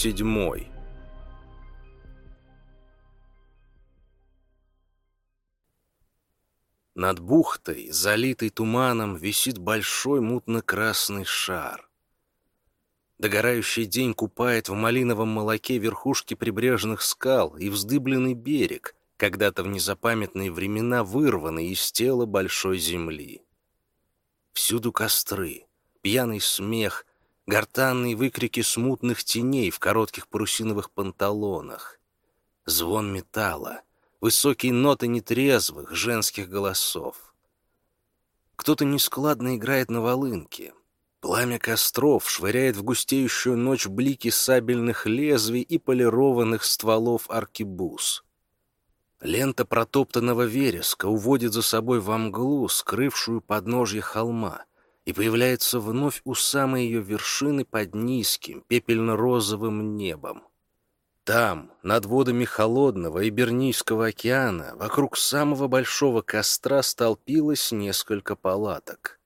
седьмой. Над бухтой, залитой туманом, висит большой мутно-красный шар. Догорающий день купает в малиновом молоке верхушки прибрежных скал и вздыбленный берег, когда-то в незапамятные времена вырванный из тела большой земли. Всюду костры, пьяный смех, гортанные выкрики смутных теней в коротких парусиновых панталонах, звон металла, высокие ноты нетрезвых женских голосов. Кто-то нескладно играет на волынке. Пламя костров швыряет в густеющую ночь блики сабельных лезвий и полированных стволов аркибуз. Лента протоптанного вереска уводит за собой во мглу, скрывшую подножье холма, и появляется вновь у самой ее вершины под низким, пепельно-розовым небом. Там, над водами холодного Ибернийского океана, вокруг самого большого костра столпилось несколько палаток.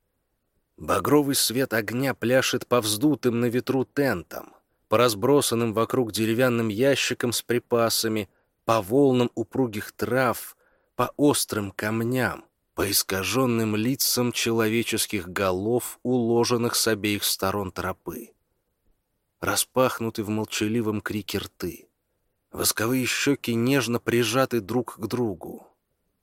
Багровый свет огня пляшет по вздутым на ветру тентам, по разбросанным вокруг деревянным ящикам с припасами, по волнам упругих трав, по острым камням, по искаженным лицам человеческих голов, уложенных с обеих сторон тропы. Распахнуты в молчаливом крике рты. Восковые щеки нежно прижаты друг к другу.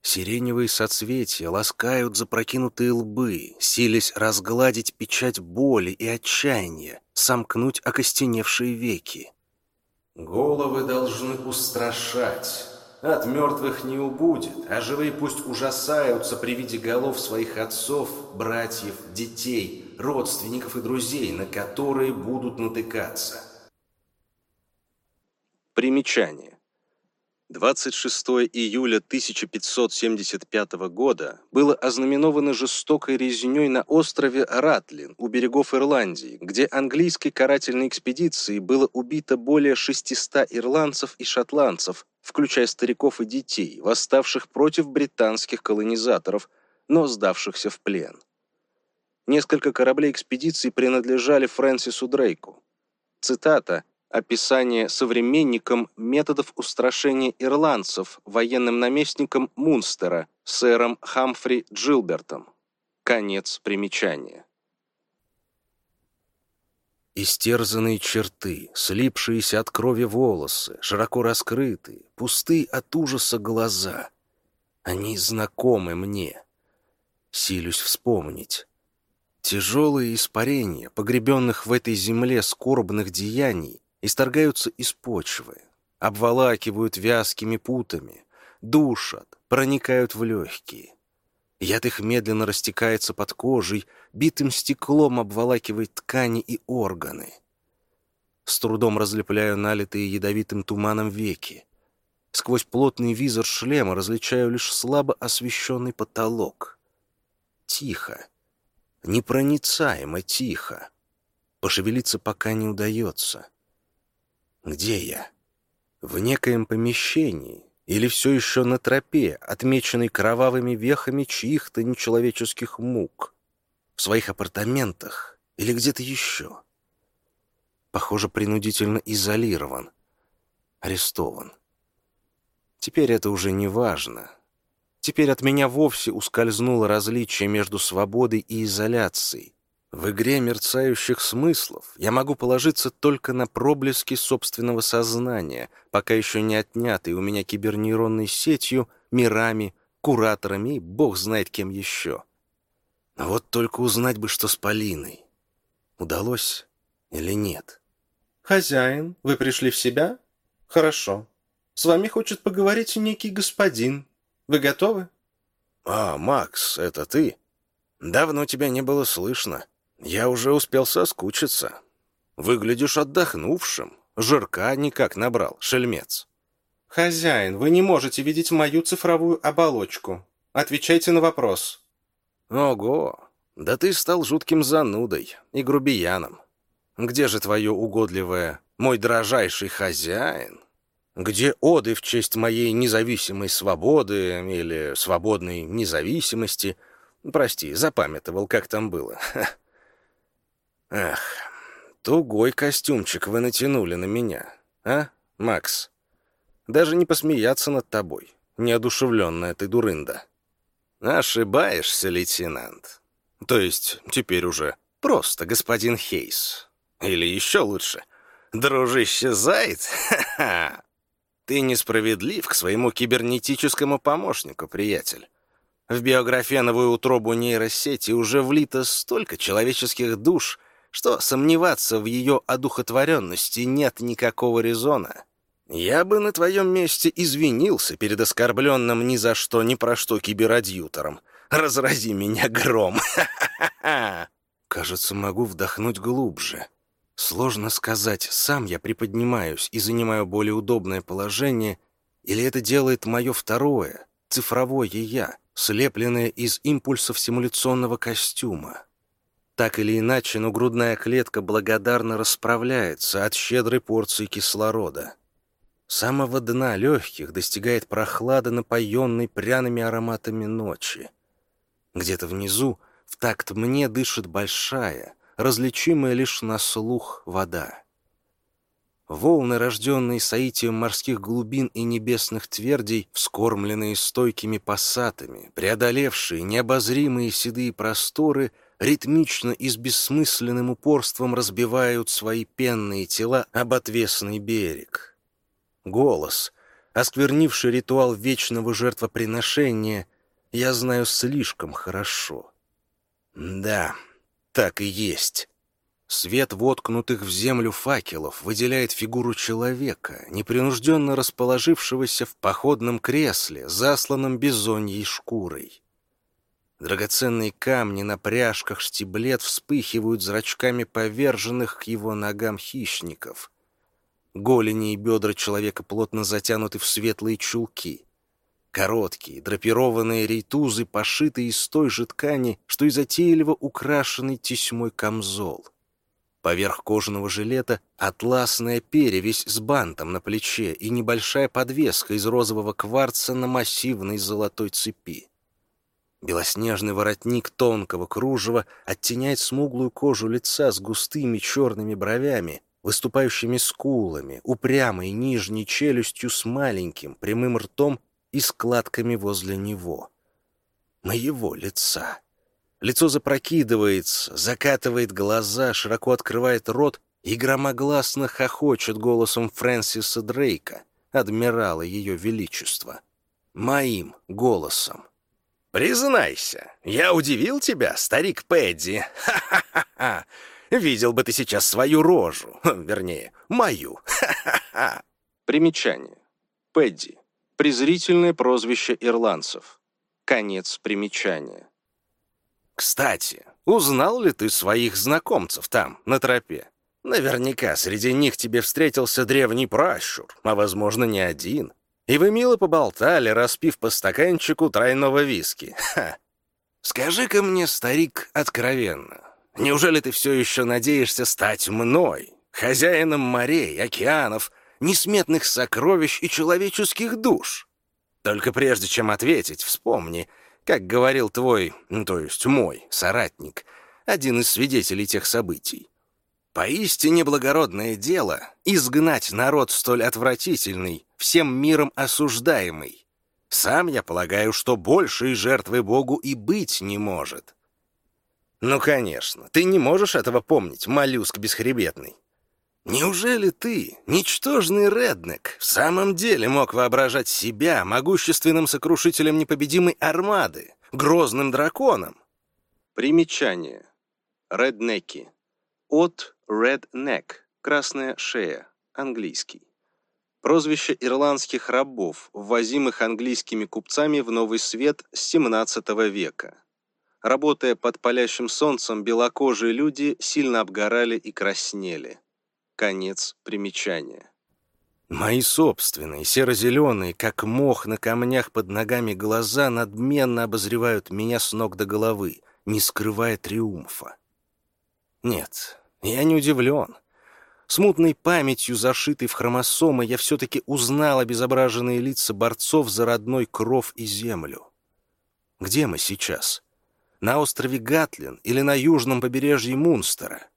Сиреневые соцветия ласкают запрокинутые лбы, силясь разгладить печать боли и отчаяния, сомкнуть окостеневшие веки. Головы должны устрашать. От мертвых не убудет, а живые пусть ужасаются при виде голов своих отцов, братьев, детей, родственников и друзей, на которые будут натыкаться. Примечание. 26 июля 1575 года было ознаменовано жестокой резней на острове Ратлин у берегов Ирландии, где английской карательной экспедицией было убито более 600 ирландцев и шотландцев, включая стариков и детей, восставших против британских колонизаторов, но сдавшихся в плен. Несколько кораблей экспедиции принадлежали Фрэнсису Дрейку. Цитата описание современникам методов устрашения ирландцев военным наместником Мунстера, сэром Хамфри Джилбертом. Конец примечания. Истерзанные черты, слипшиеся от крови волосы, широко раскрытые, пустые от ужаса глаза. Они знакомы мне. Силюсь вспомнить. Тяжелые испарения, погребенных в этой земле скорбных деяний, исторгаются из почвы, обволакивают вязкими путами, душат, проникают в легкие. Яд их медленно растекается под кожей, битым стеклом обволакивает ткани и органы. С трудом разлепляю налитые ядовитым туманом веки. Сквозь плотный визор шлема различаю лишь слабо освещенный потолок. Тихо. Непроницаемо тихо. Пошевелиться пока не удается. Где я? В некоем помещении или все еще на тропе, отмеченной кровавыми вехами чьих-то нечеловеческих мук? В своих апартаментах или где-то еще? Похоже, принудительно изолирован, арестован. Теперь это уже не важно. Теперь от меня вовсе ускользнуло различие между свободой и изоляцией, в игре мерцающих смыслов я могу положиться только на проблески собственного сознания, пока еще не отнятые у меня кибернейронной сетью, мирами, кураторами и бог знает кем еще. Но вот только узнать бы, что с Полиной. Удалось или нет? «Хозяин, вы пришли в себя? Хорошо. С вами хочет поговорить некий господин. Вы готовы?» «А, Макс, это ты? Давно тебя не было слышно». Я уже успел соскучиться. Выглядишь отдохнувшим. Жирка никак набрал, шельмец. Хозяин, вы не можете видеть мою цифровую оболочку. Отвечайте на вопрос. Ого, да ты стал жутким занудой и грубияном. Где же твое угодливое «мой дрожайший хозяин»? Где оды в честь моей независимой свободы или свободной независимости? Прости, запамятовал, как там было. Эх, Тугой костюмчик вы натянули на меня, а, Макс? Даже не посмеяться над тобой, неодушевленная ты дурында. Ошибаешься, лейтенант. То есть теперь уже просто господин Хейс. Или еще лучше, дружище Зайд? Ха-ха! Ты несправедлив к своему кибернетическому помощнику, приятель. В биографеновую утробу нейросети уже влито столько человеческих душ, что сомневаться в ее одухотворенности нет никакого резона. Я бы на твоем месте извинился перед оскорбленным ни за что, ни про что киберадьютором. Разрази меня гром. Кажется, могу вдохнуть глубже. Сложно сказать, сам я приподнимаюсь и занимаю более удобное положение, или это делает мое второе, цифровое «я», слепленное из импульсов симуляционного костюма. Так или иначе, но грудная клетка благодарно расправляется от щедрой порции кислорода. Самого дна легких достигает прохлада, напоенной пряными ароматами ночи. Где-то внизу, в такт мне, дышит большая, различимая лишь на слух вода. Волны, рожденные соитием морских глубин и небесных твердей, вскормленные стойкими пассатами, преодолевшие необозримые седые просторы, ритмично и с бессмысленным упорством разбивают свои пенные тела об отвесный берег — голос, осквернивший ритуал вечного жертвоприношения, я знаю слишком хорошо. Да, так и есть. Свет воткнутых в землю факелов выделяет фигуру человека, непринужденно расположившегося в походном кресле, засланном бизоньей шкурой. Драгоценные камни на пряжках штиблет вспыхивают зрачками поверженных к его ногам хищников. Голени и бедра человека плотно затянуты в светлые чулки. Короткие, драпированные рейтузы пошиты из той же ткани, что и затейливо украшенный тесьмой камзол. Поверх кожаного жилета атласная перевесь с бантом на плече и небольшая подвеска из розового кварца на массивной золотой цепи. Белоснежный воротник тонкого кружева оттеняет смуглую кожу лица с густыми черными бровями, выступающими скулами, упрямой нижней челюстью с маленьким прямым ртом и складками возле него. Моего лица. Лицо запрокидывается, закатывает глаза, широко открывает рот и громогласно хохочет голосом Фрэнсиса Дрейка, адмирала Ее Величества. Моим голосом. «Признайся, я удивил тебя, старик Пэдди. Ха-ха-ха! Видел бы ты сейчас свою рожу. Вернее, мою. Примечание. Пэдди. Презрительное прозвище ирландцев. Конец примечания. Кстати, узнал ли ты своих знакомцев там, на тропе? Наверняка среди них тебе встретился древний пращур, а, возможно, не один. И вы мило поболтали, распив по стаканчику тройного виски. Ха. Скажи-ка мне, старик, откровенно, Неужели ты все еще надеешься стать мной, хозяином морей, океанов, несметных сокровищ и человеческих душ? Только прежде чем ответить, вспомни, как говорил твой, ну, то есть мой, соратник, один из свидетелей тех событий. Поистине благородное дело — изгнать народ столь отвратительный, всем миром осуждаемый. Сам я полагаю, что большей жертвы Богу и быть не может. Ну, конечно, ты не можешь этого помнить, моллюск бесхребетный. Неужели ты, ничтожный реднек, в самом деле мог воображать себя могущественным сокрушителем непобедимой армады, грозным драконом? Примечание. Реднеки. От redneck, красная шея, английский. Прозвище ирландских рабов, ввозимых английскими купцами в Новый Свет с 17 века. Работая под палящим солнцем, белокожие люди сильно обгорали и краснели. Конец примечания. Мои собственные, серо-зеленые, как мох на камнях под ногами глаза, надменно обозревают меня с ног до головы, не скрывая триумфа. Нет, я не удивлен. Смутной памятью, зашитой в хромосомы, я все-таки узнал обезображенные лица борцов за родной кров и землю. Где мы сейчас? на острове Гатлин или на южном побережье Мунстера.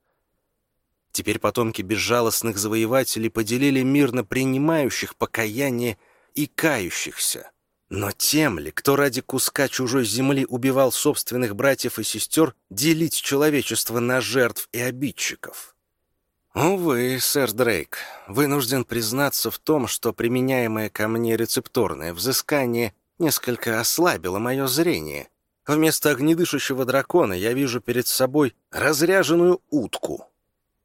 Теперь потомки безжалостных завоевателей поделили мир на принимающих покаяние и кающихся. Но тем ли, кто ради куска чужой земли убивал собственных братьев и сестер, делить человечество на жертв и обидчиков? Увы, сэр Дрейк, вынужден признаться в том, что применяемое ко мне рецепторное взыскание несколько ослабило мое зрение. Вместо огнедышащего дракона я вижу перед собой разряженную утку.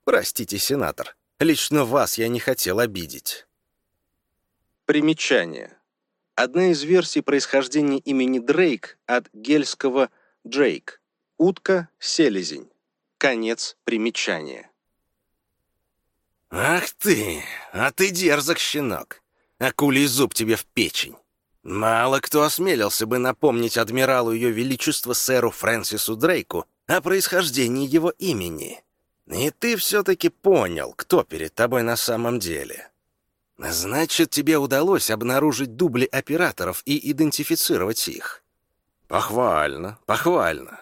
Простите, сенатор, лично вас я не хотел обидеть. Примечание. Одна из версий происхождения имени Дрейк от гельского «Джейк» — утка-селезень. Конец примечания. «Ах ты! А ты дерзок, щенок! Акулий зуб тебе в печень! Мало кто осмелился бы напомнить адмиралу ее величества сэру Фрэнсису Дрейку о происхождении его имени. И ты все-таки понял, кто перед тобой на самом деле. Значит, тебе удалось обнаружить дубли операторов и идентифицировать их. Похвально, похвально.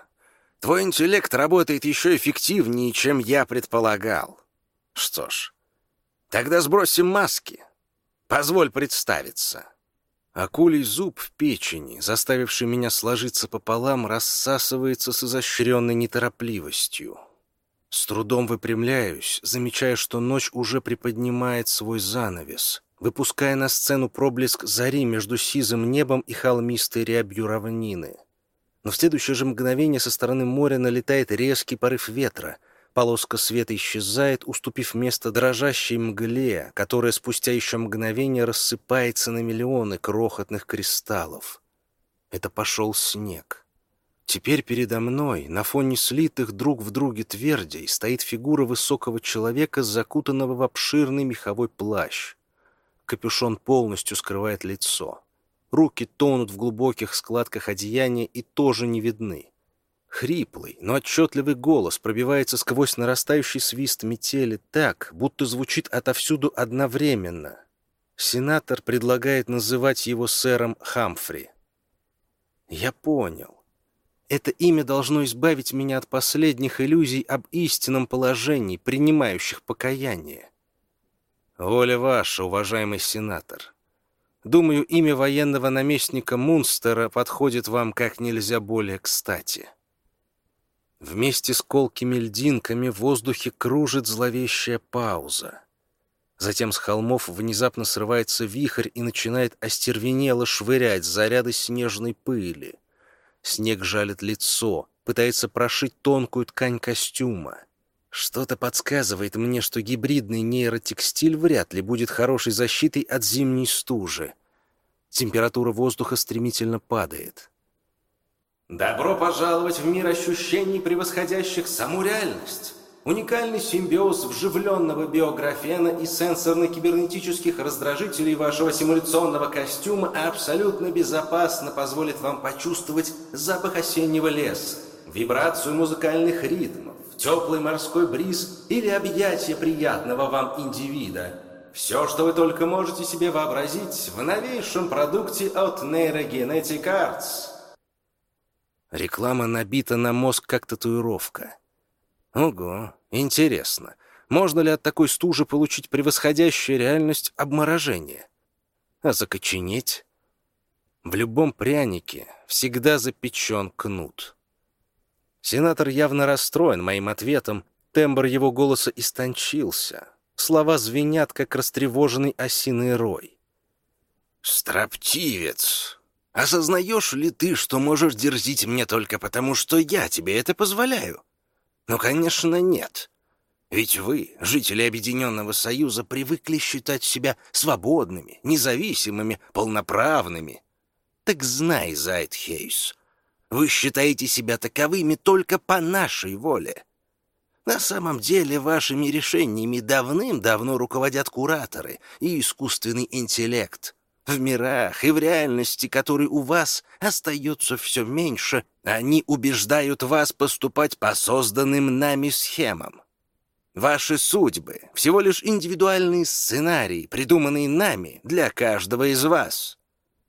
Твой интеллект работает еще эффективнее, чем я предполагал. Что ж, тогда сбросим маски. Позволь представиться. Акулий зуб в печени, заставивший меня сложиться пополам, рассасывается с изощренной неторопливостью. С трудом выпрямляюсь, замечая, что ночь уже приподнимает свой занавес, выпуская на сцену проблеск зари между сизым небом и холмистой рябью равнины. Но в следующее же мгновение со стороны моря налетает резкий порыв ветра. Полоска света исчезает, уступив место дрожащей мгле, которая спустя еще мгновение рассыпается на миллионы крохотных кристаллов. Это пошел снег. Теперь передо мной, на фоне слитых друг в друге твердей, стоит фигура высокого человека, закутанного в обширный меховой плащ. Капюшон полностью скрывает лицо. Руки тонут в глубоких складках одеяния и тоже не видны. Хриплый, но отчетливый голос пробивается сквозь нарастающий свист метели так, будто звучит отовсюду одновременно. Сенатор предлагает называть его сэром Хамфри. Я понял. Это имя должно избавить меня от последних иллюзий об истинном положении, принимающих покаяние. Воля ваша, уважаемый сенатор. Думаю, имя военного наместника Мунстера подходит вам как нельзя более кстати. Вместе с колкими льдинками в воздухе кружит зловещая пауза. Затем с холмов внезапно срывается вихрь и начинает остервенело швырять заряды снежной пыли. Снег жалит лицо, пытается прошить тонкую ткань костюма. Что-то подсказывает мне, что гибридный нейротекстиль вряд ли будет хорошей защитой от зимней стужи. Температура воздуха стремительно падает. Добро пожаловать в мир ощущений, превосходящих саму реальность. Уникальный симбиоз вживленного биографена и сенсорно-кибернетических раздражителей вашего симуляционного костюма абсолютно безопасно позволит вам почувствовать запах осеннего леса, вибрацию музыкальных ритмов, теплый морской бриз или объятие приятного вам индивида. Все, что вы только можете себе вообразить в новейшем продукте от Neurogenetic Arts. Реклама набита на мозг как татуировка. Ого, интересно, можно ли от такой стужи получить превосходящую реальность обморожение? А закоченеть? В любом прянике всегда запечен кнут. Сенатор явно расстроен моим ответом, тембр его голоса истончился. Слова звенят, как растревоженный осиный рой. «Строптивец! Осознаешь ли ты, что можешь дерзить мне только потому, что я тебе это позволяю? Ну, конечно, нет. Ведь вы, жители Объединенного Союза, привыкли считать себя свободными, независимыми, полноправными. Так знай, Зайтхейс, вы считаете себя таковыми только по нашей воле. На самом деле вашими решениями давным-давно руководят кураторы и искусственный интеллект. В мирах и в реальности, которой у вас остается все меньше, они убеждают вас поступать по созданным нами схемам. Ваши судьбы — всего лишь индивидуальные сценарии, придуманные нами для каждого из вас.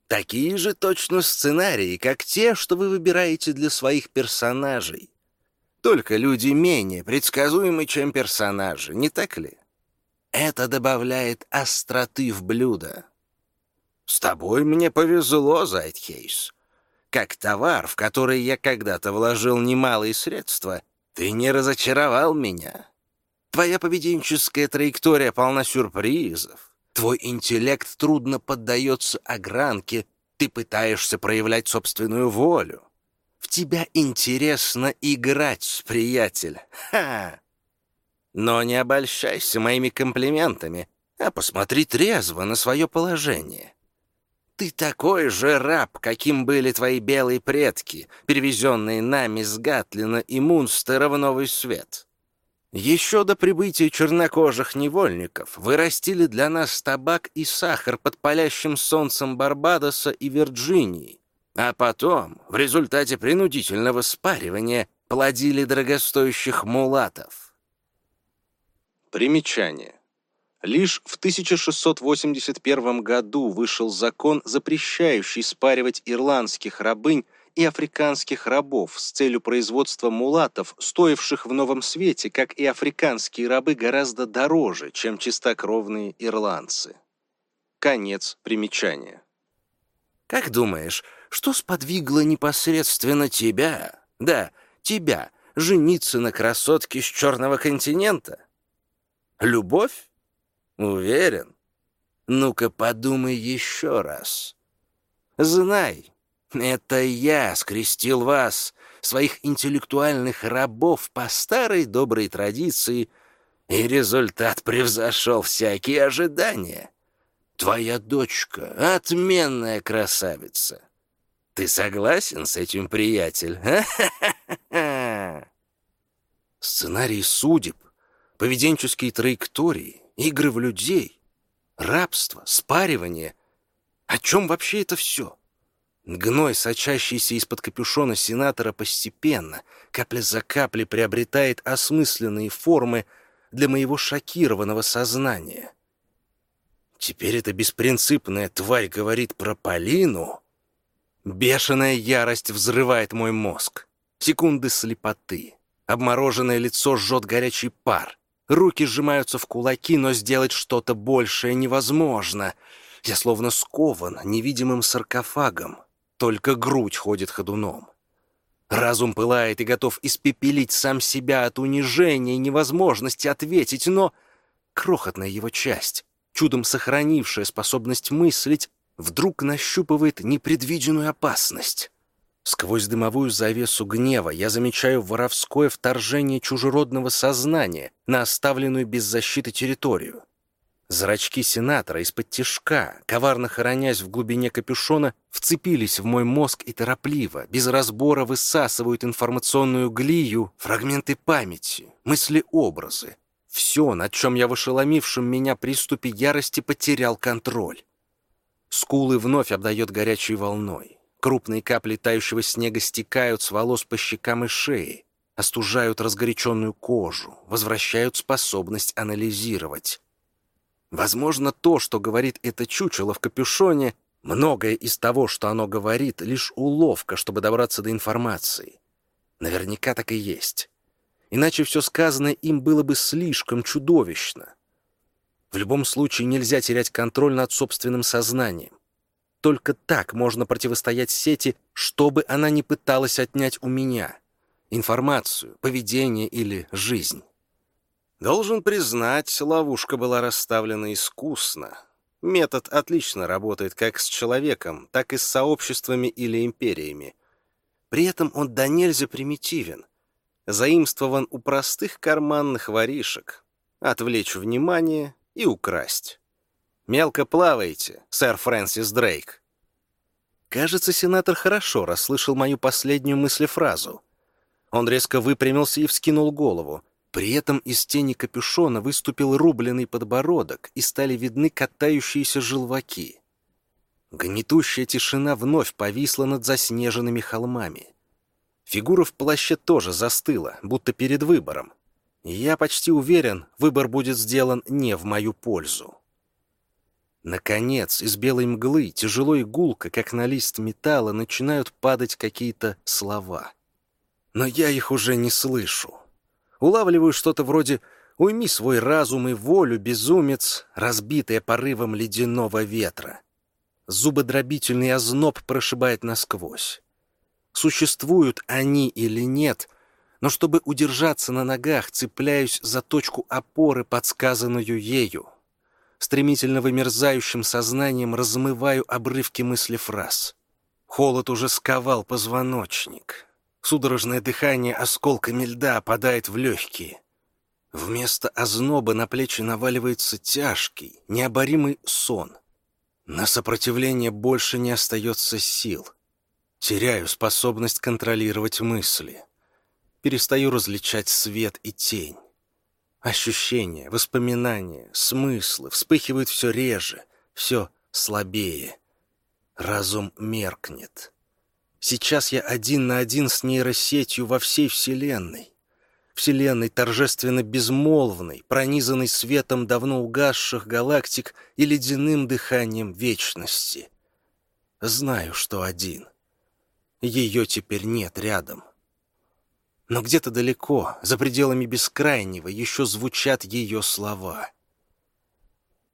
Такие же точно сценарии, как те, что вы выбираете для своих персонажей. Только люди менее предсказуемы, чем персонажи, не так ли? Это добавляет остроты в блюдо. С тобой мне повезло, Зайтхейс. Как товар, в который я когда-то вложил немалые средства, ты не разочаровал меня. Твоя поведенческая траектория полна сюрпризов. Твой интеллект трудно поддается огранке, ты пытаешься проявлять собственную волю. В тебя интересно играть, приятель. Ха! Но не обольщайся моими комплиментами, а посмотри трезво на свое положение. Ты такой же раб, каким были твои белые предки, перевезенные нами с Гатлина и Мунстера в Новый Свет. Еще до прибытия чернокожих невольников вырастили для нас табак и сахар под палящим солнцем Барбадоса и Вирджинии, а потом, в результате принудительного спаривания, плодили дорогостоящих мулатов. Примечание. Лишь в 1681 году вышел закон, запрещающий спаривать ирландских рабынь и африканских рабов с целью производства мулатов, стоивших в Новом Свете, как и африканские рабы, гораздо дороже, чем чистокровные ирландцы. Конец примечания. Как думаешь, что сподвигло непосредственно тебя, да, тебя, жениться на красотке с черного континента? Любовь? Уверен? Ну-ка подумай еще раз. Знай, это я скрестил вас, своих интеллектуальных рабов, по старой доброй традиции, и результат превзошел всякие ожидания. Твоя дочка — отменная красавица. Ты согласен с этим, приятель? Сценарий судеб, поведенческие траектории, игры в людей, рабство, спаривание. О чем вообще это все? Гной, сочащийся из-под капюшона сенатора, постепенно, капля за каплей, приобретает осмысленные формы для моего шокированного сознания. Теперь эта беспринципная тварь говорит про Полину. Бешеная ярость взрывает мой мозг. Секунды слепоты. Обмороженное лицо жжет горячий пар. Руки сжимаются в кулаки, но сделать что-то большее невозможно. Я словно скован невидимым саркофагом. Только грудь ходит ходуном. Разум пылает и готов испепелить сам себя от унижения и невозможности ответить, но крохотная его часть, чудом сохранившая способность мыслить, вдруг нащупывает непредвиденную опасность. Сквозь дымовую завесу гнева я замечаю воровское вторжение чужеродного сознания на оставленную без защиты территорию. Зрачки сенатора из-под тишка, коварно хоронясь в глубине капюшона, вцепились в мой мозг и торопливо, без разбора высасывают информационную глию, фрагменты памяти, мысли-образы. Все, над чем я в ошеломившем меня приступе ярости потерял контроль. Скулы вновь обдает горячей волной. Крупные капли тающего снега стекают с волос по щекам и шее, остужают разгоряченную кожу, возвращают способность анализировать. Возможно, то, что говорит это чучело в капюшоне, многое из того, что оно говорит, лишь уловка, чтобы добраться до информации. Наверняка так и есть. Иначе все сказанное им было бы слишком чудовищно. В любом случае нельзя терять контроль над собственным сознанием. Только так можно противостоять сети, чтобы она не пыталась отнять у меня информацию, поведение или жизнь. Должен признать, ловушка была расставлена искусно. Метод отлично работает как с человеком, так и с сообществами или империями. При этом он до нельзя примитивен. Заимствован у простых карманных воришек. Отвлечь внимание и украсть. Мелко плаваете, сэр Фрэнсис Дрейк. Кажется, сенатор хорошо расслышал мою последнюю мыслефразу. Он резко выпрямился и вскинул голову. При этом из тени капюшона выступил рубленый подбородок и стали видны катающиеся желваки. Гнетущая тишина вновь повисла над заснеженными холмами. Фигура в плаще тоже застыла, будто перед выбором. Я почти уверен, выбор будет сделан не в мою пользу. Наконец, из белой мглы, тяжело и гулко, как на лист металла, начинают падать какие-то слова. Но я их уже не слышу. Улавливаю что-то вроде «Уйми свой разум и волю, безумец, разбитая порывом ледяного ветра». Зубодробительный озноб прошибает насквозь. Существуют они или нет, но чтобы удержаться на ногах, цепляюсь за точку опоры, подсказанную ею. Стремительно вымерзающим сознанием размываю обрывки мысли фраз. Холод уже сковал позвоночник. Судорожное дыхание осколками льда опадает в легкие. Вместо озноба на плечи наваливается тяжкий, необоримый сон. На сопротивление больше не остается сил. Теряю способность контролировать мысли. Перестаю различать свет и тень. Ощущения, воспоминания, смыслы вспыхивают все реже, все слабее. Разум меркнет. Сейчас я один на один с нейросетью во всей Вселенной. Вселенной торжественно безмолвной, пронизанной светом давно угасших галактик и ледяным дыханием вечности. Знаю, что один. Ее теперь нет рядом. Но где-то далеко, за пределами бескрайнего, еще звучат ее слова.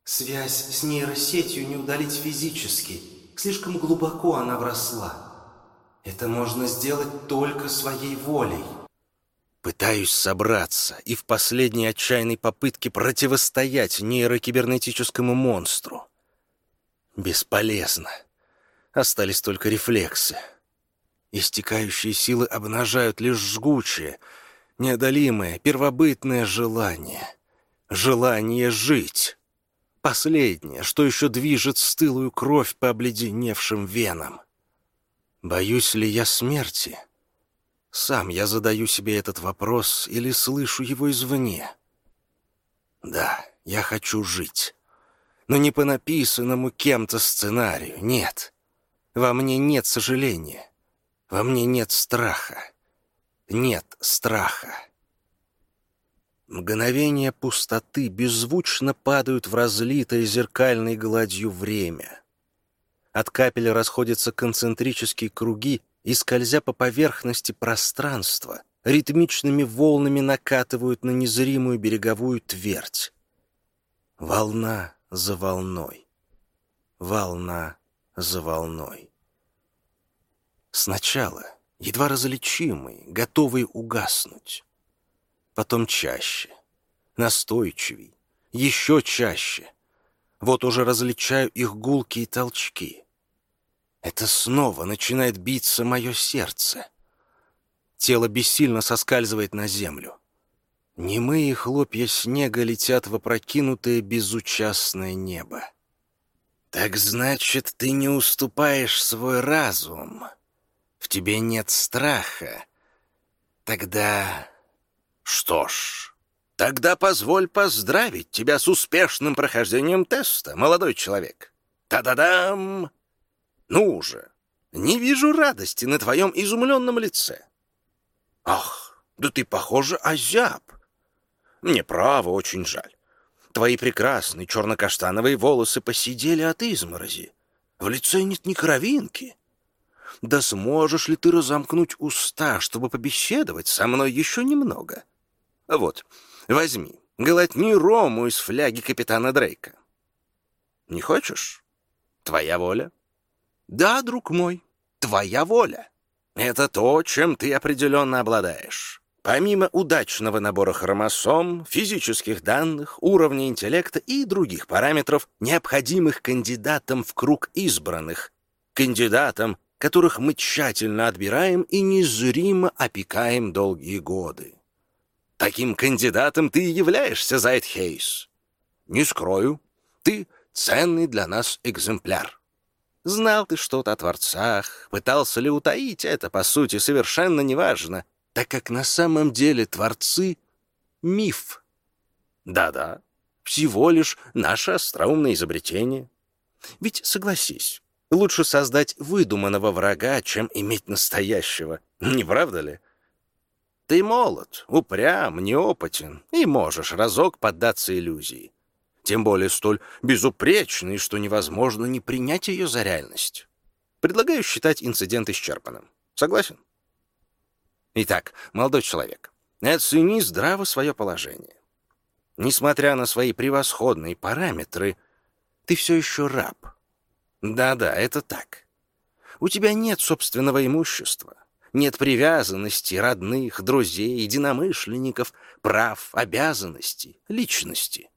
«Связь с нейросетью не удалить физически. Слишком глубоко она вросла. Это можно сделать только своей волей. Пытаюсь собраться и в последней отчаянной попытке противостоять нейрокибернетическому монстру. Бесполезно. Остались только рефлексы. Истекающие силы обнажают лишь жгучее, неодолимое, первобытное желание. Желание жить. Последнее, что еще движет стылую кровь по обледеневшим венам. Боюсь ли я смерти? Сам я задаю себе этот вопрос или слышу его извне? Да, я хочу жить. Но не по написанному кем-то сценарию, нет. Во мне нет сожаления. Во мне нет страха. Нет страха. Мгновения пустоты беззвучно падают в разлитое зеркальной гладью время — от капель расходятся концентрические круги и, скользя по поверхности пространства, ритмичными волнами накатывают на незримую береговую твердь. Волна за волной. Волна за волной. Сначала едва различимые, готовые угаснуть. Потом чаще, настойчивей, еще чаще. Вот уже различаю их гулкие толчки — это снова начинает биться мое сердце. Тело бессильно соскальзывает на землю. Немые хлопья снега летят в опрокинутое безучастное небо. «Так значит, ты не уступаешь свой разум. В тебе нет страха. Тогда... Что ж, тогда позволь поздравить тебя с успешным прохождением теста, молодой человек. Та-да-дам!» Ну уже, не вижу радости на твоем изумленном лице. Ах, да ты, похоже, озяб. Мне право очень жаль. Твои прекрасные черно-каштановые волосы посидели от изморози. В лице нет ни кровинки. Да сможешь ли ты разомкнуть уста, чтобы побеседовать со мной еще немного? Вот, возьми, глотни рому из фляги капитана Дрейка. Не хочешь? Твоя воля. Да, друг мой, твоя воля. Это то, чем ты определенно обладаешь. Помимо удачного набора хромосом, физических данных, уровня интеллекта и других параметров, необходимых кандидатам в круг избранных, кандидатам, которых мы тщательно отбираем и незримо опекаем долгие годы. Таким кандидатом ты и являешься, Зайд Хейс. Не скрою, ты ценный для нас экземпляр. Знал ты что-то о творцах, пытался ли утаить это, по сути, совершенно неважно, так как на самом деле творцы — миф. Да-да, всего лишь наше остроумное изобретение. Ведь, согласись, лучше создать выдуманного врага, чем иметь настоящего, не правда ли? Ты молод, упрям, неопытен и можешь разок поддаться иллюзии тем более столь безупречной, что невозможно не принять ее за реальность. Предлагаю считать инцидент исчерпанным. Согласен? Итак, молодой человек, оцени здраво свое положение. Несмотря на свои превосходные параметры, ты все еще раб. Да-да, это так. У тебя нет собственного имущества, нет привязанностей, родных, друзей, единомышленников, прав, обязанностей, личности.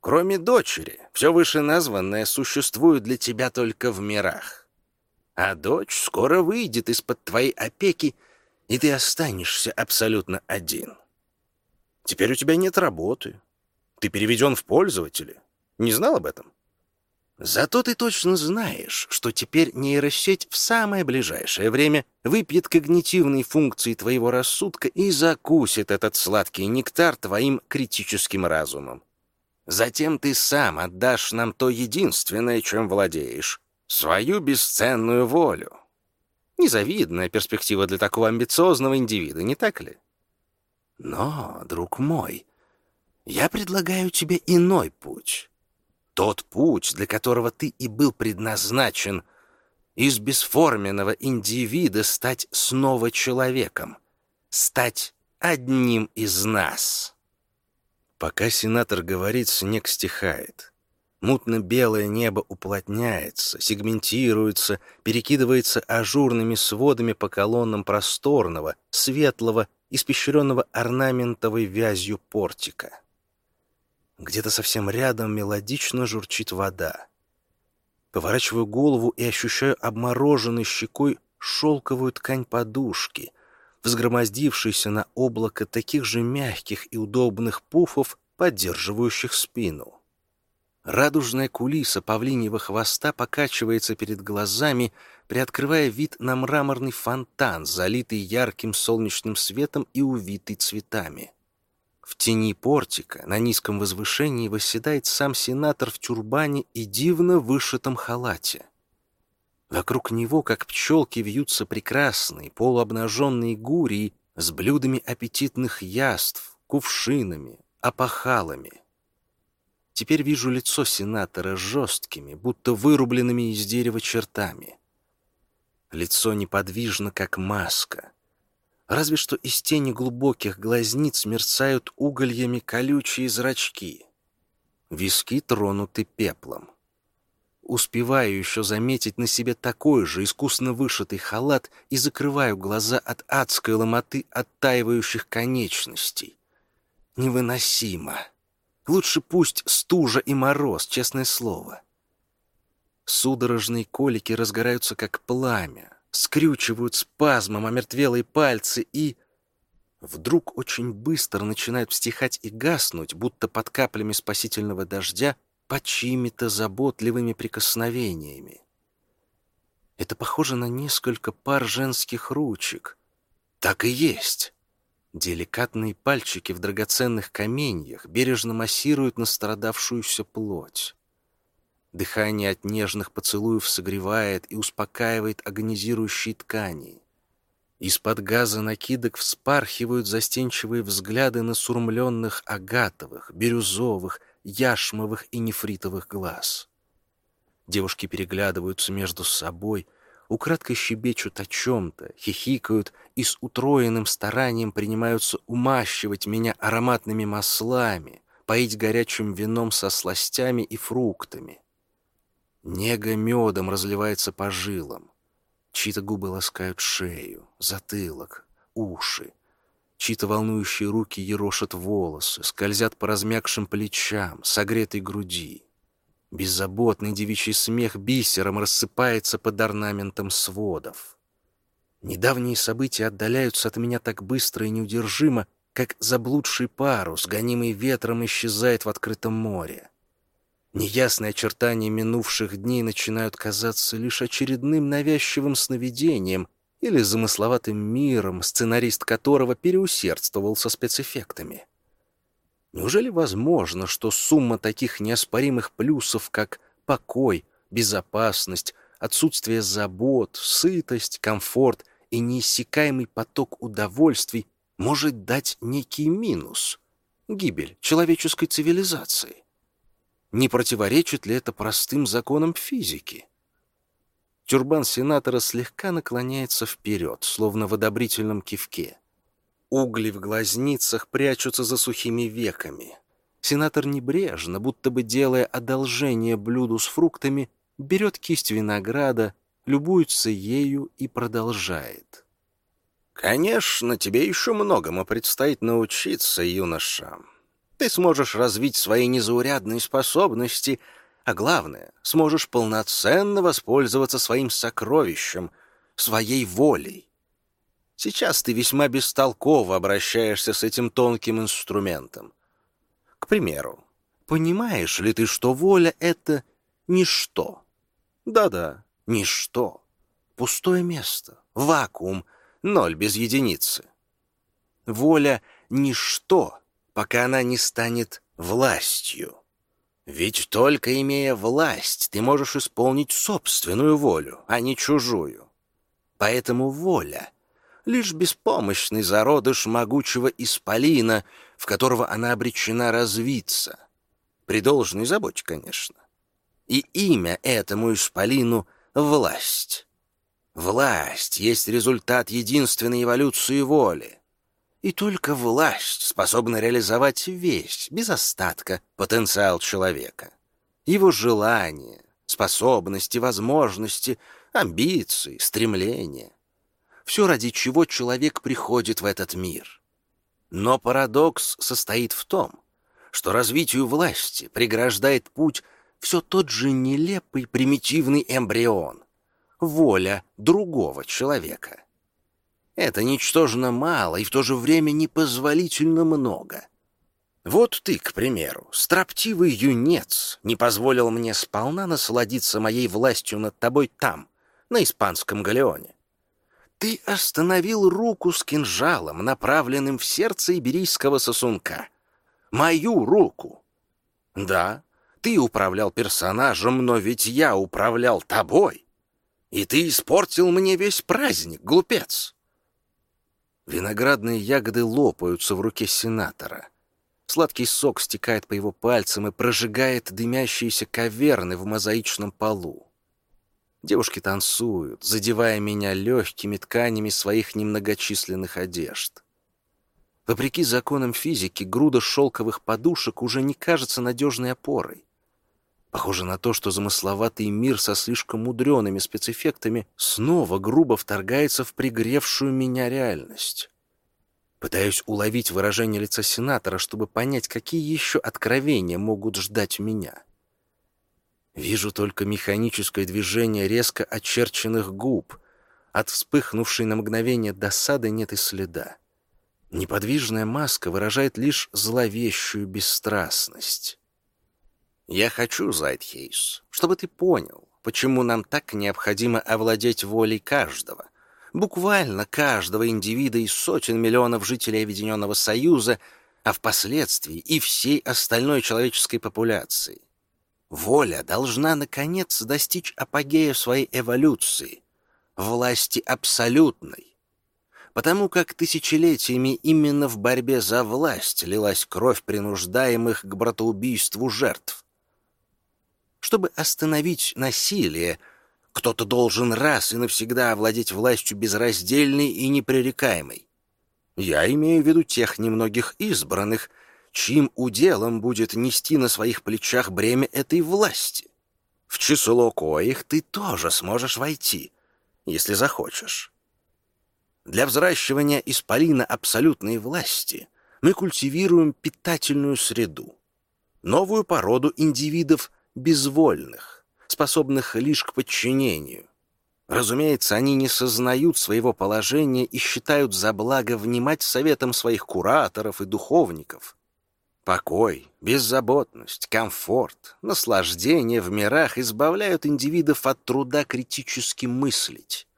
Кроме дочери, все вышеназванное существует для тебя только в мирах. А дочь скоро выйдет из-под твоей опеки, и ты останешься абсолютно один. Теперь у тебя нет работы. Ты переведен в пользователя. Не знал об этом? Зато ты точно знаешь, что теперь нейросеть в самое ближайшее время выпьет когнитивные функции твоего рассудка и закусит этот сладкий нектар твоим критическим разумом. Затем ты сам отдашь нам то единственное, чем владеешь — свою бесценную волю. Незавидная перспектива для такого амбициозного индивида, не так ли? Но, друг мой, я предлагаю тебе иной путь. Тот путь, для которого ты и был предназначен, из бесформенного индивида стать снова человеком, стать одним из нас. Пока сенатор говорит, снег стихает. Мутно-белое небо уплотняется, сегментируется, перекидывается ажурными сводами по колоннам просторного, светлого, испещренного орнаментовой вязью портика. Где-то совсем рядом мелодично журчит вода. Поворачиваю голову и ощущаю обмороженной щекой шелковую ткань подушки, взгромоздившейся на облако таких же мягких и удобных пуфов, поддерживающих спину. Радужная кулиса павлиньего хвоста покачивается перед глазами, приоткрывая вид на мраморный фонтан, залитый ярким солнечным светом и увитый цветами. В тени портика на низком возвышении восседает сам сенатор в тюрбане и дивно вышитом халате. Вокруг него, как пчелки, вьются прекрасные полуобнаженные гурии с блюдами аппетитных яств, кувшинами, опахалами. Теперь вижу лицо сенатора жесткими, будто вырубленными из дерева чертами. Лицо неподвижно, как маска. Разве что из тени глубоких глазниц мерцают угольями колючие зрачки. Виски тронуты пеплом. Успеваю еще заметить на себе такой же искусно вышитый халат и закрываю глаза от адской ломоты оттаивающих конечностей. Невыносимо. Лучше пусть стужа и мороз, честное слово. Судорожные колики разгораются, как пламя, скрючивают спазмом омертвелые пальцы и... Вдруг очень быстро начинают стихать и гаснуть, будто под каплями спасительного дождя, под чьими-то заботливыми прикосновениями. Это похоже на несколько пар женских ручек. Так и есть. Деликатные пальчики в драгоценных каменьях бережно массируют настрадавшуюся плоть. Дыхание от нежных поцелуев согревает и успокаивает агонизирующие ткани. Из-под газа накидок вспархивают застенчивые взгляды на сурмленных агатовых, бирюзовых, яшмовых и нефритовых глаз. Девушки переглядываются между собой — украдкой щебечут о чем-то, хихикают и с утроенным старанием принимаются умащивать меня ароматными маслами, поить горячим вином со сластями и фруктами. Нега медом разливается по жилам. Чьи-то губы ласкают шею, затылок, уши. Чьи-то волнующие руки ерошат волосы, скользят по размягшим плечам, согретой груди. Беззаботный девичий смех бисером рассыпается под орнаментом сводов. Недавние события отдаляются от меня так быстро и неудержимо, как заблудший парус, гонимый ветром, исчезает в открытом море. Неясные очертания минувших дней начинают казаться лишь очередным навязчивым сновидением или замысловатым миром, сценарист которого переусердствовал со спецэффектами. Неужели возможно, что сумма таких неоспоримых плюсов, как покой, безопасность, отсутствие забот, сытость, комфорт и неиссякаемый поток удовольствий может дать некий минус — гибель человеческой цивилизации? Не противоречит ли это простым законам физики? Тюрбан сенатора слегка наклоняется вперед, словно в одобрительном кивке. Угли в глазницах прячутся за сухими веками. Сенатор небрежно, будто бы делая одолжение блюду с фруктами, берет кисть винограда, любуется ею и продолжает. «Конечно, тебе еще многому предстоит научиться, юноша. Ты сможешь развить свои незаурядные способности, а главное, сможешь полноценно воспользоваться своим сокровищем, своей волей. Сейчас ты весьма бестолково обращаешься с этим тонким инструментом. К примеру, понимаешь ли ты, что воля — это ничто? Да-да, ничто. Пустое место, вакуум, ноль без единицы. Воля — ничто, пока она не станет властью. Ведь только имея власть, ты можешь исполнить собственную волю, а не чужую. Поэтому воля — лишь беспомощный зародыш могучего исполина, в которого она обречена развиться. При должной заботе, конечно. И имя этому исполину — власть. Власть есть результат единственной эволюции воли. И только власть способна реализовать весь, без остатка, потенциал человека. Его желания, способности, возможности, амбиции, стремления. Все, ради чего человек приходит в этот мир. Но парадокс состоит в том, что развитию власти преграждает путь все тот же нелепый примитивный эмбрион — воля другого человека — это ничтожно мало и в то же время непозволительно много. Вот ты, к примеру, строптивый юнец, не позволил мне сполна насладиться моей властью над тобой там, на испанском галеоне. Ты остановил руку с кинжалом, направленным в сердце иберийского сосунка. Мою руку. Да, ты управлял персонажем, но ведь я управлял тобой. И ты испортил мне весь праздник, глупец. Виноградные ягоды лопаются в руке сенатора. Сладкий сок стекает по его пальцам и прожигает дымящиеся каверны в мозаичном полу. Девушки танцуют, задевая меня легкими тканями своих немногочисленных одежд. Вопреки законам физики, груда шелковых подушек уже не кажется надежной опорой. Похоже на то, что замысловатый мир со слишком мудреными спецэффектами снова грубо вторгается в пригревшую меня реальность. Пытаюсь уловить выражение лица сенатора, чтобы понять, какие еще откровения могут ждать меня. Вижу только механическое движение резко очерченных губ. От вспыхнувшей на мгновение досады нет и следа. Неподвижная маска выражает лишь зловещую бесстрастность. Я хочу, Зайтхейс, чтобы ты понял, почему нам так необходимо овладеть волей каждого, буквально каждого индивида из сотен миллионов жителей Объединенного Союза, а впоследствии и всей остальной человеческой популяции. Воля должна, наконец, достичь апогея своей эволюции, власти абсолютной. Потому как тысячелетиями именно в борьбе за власть лилась кровь принуждаемых к братоубийству жертв. Чтобы остановить насилие, кто-то должен раз и навсегда овладеть властью безраздельной и непререкаемой. Я имею в виду тех немногих избранных, чьим уделом будет нести на своих плечах бремя этой власти. В число коих ты тоже сможешь войти, если захочешь. Для взращивания исполина абсолютной власти мы культивируем питательную среду, новую породу индивидов безвольных, способных лишь к подчинению. Разумеется, они не сознают своего положения и считают за благо внимать советам своих кураторов и духовников. Покой, беззаботность, комфорт, наслаждение в мирах избавляют индивидов от труда критически мыслить.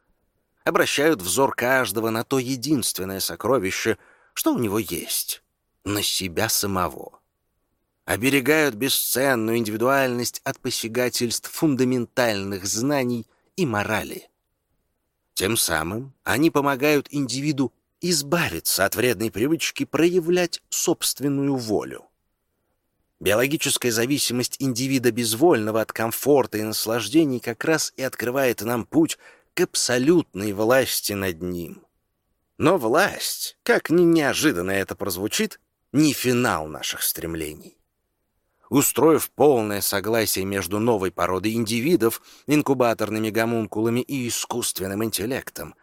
Обращают взор каждого на то единственное сокровище, что у него есть — на себя самого оберегают бесценную индивидуальность от посягательств фундаментальных знаний и морали. Тем самым они помогают индивиду избавиться от вредной привычки проявлять собственную волю. Биологическая зависимость индивида безвольного от комфорта и наслаждений как раз и открывает нам путь к абсолютной власти над ним. Но власть, как ни неожиданно это прозвучит, не финал наших стремлений. Устроив полное согласие между новой породой индивидов, инкубаторными гомункулами и искусственным интеллектом,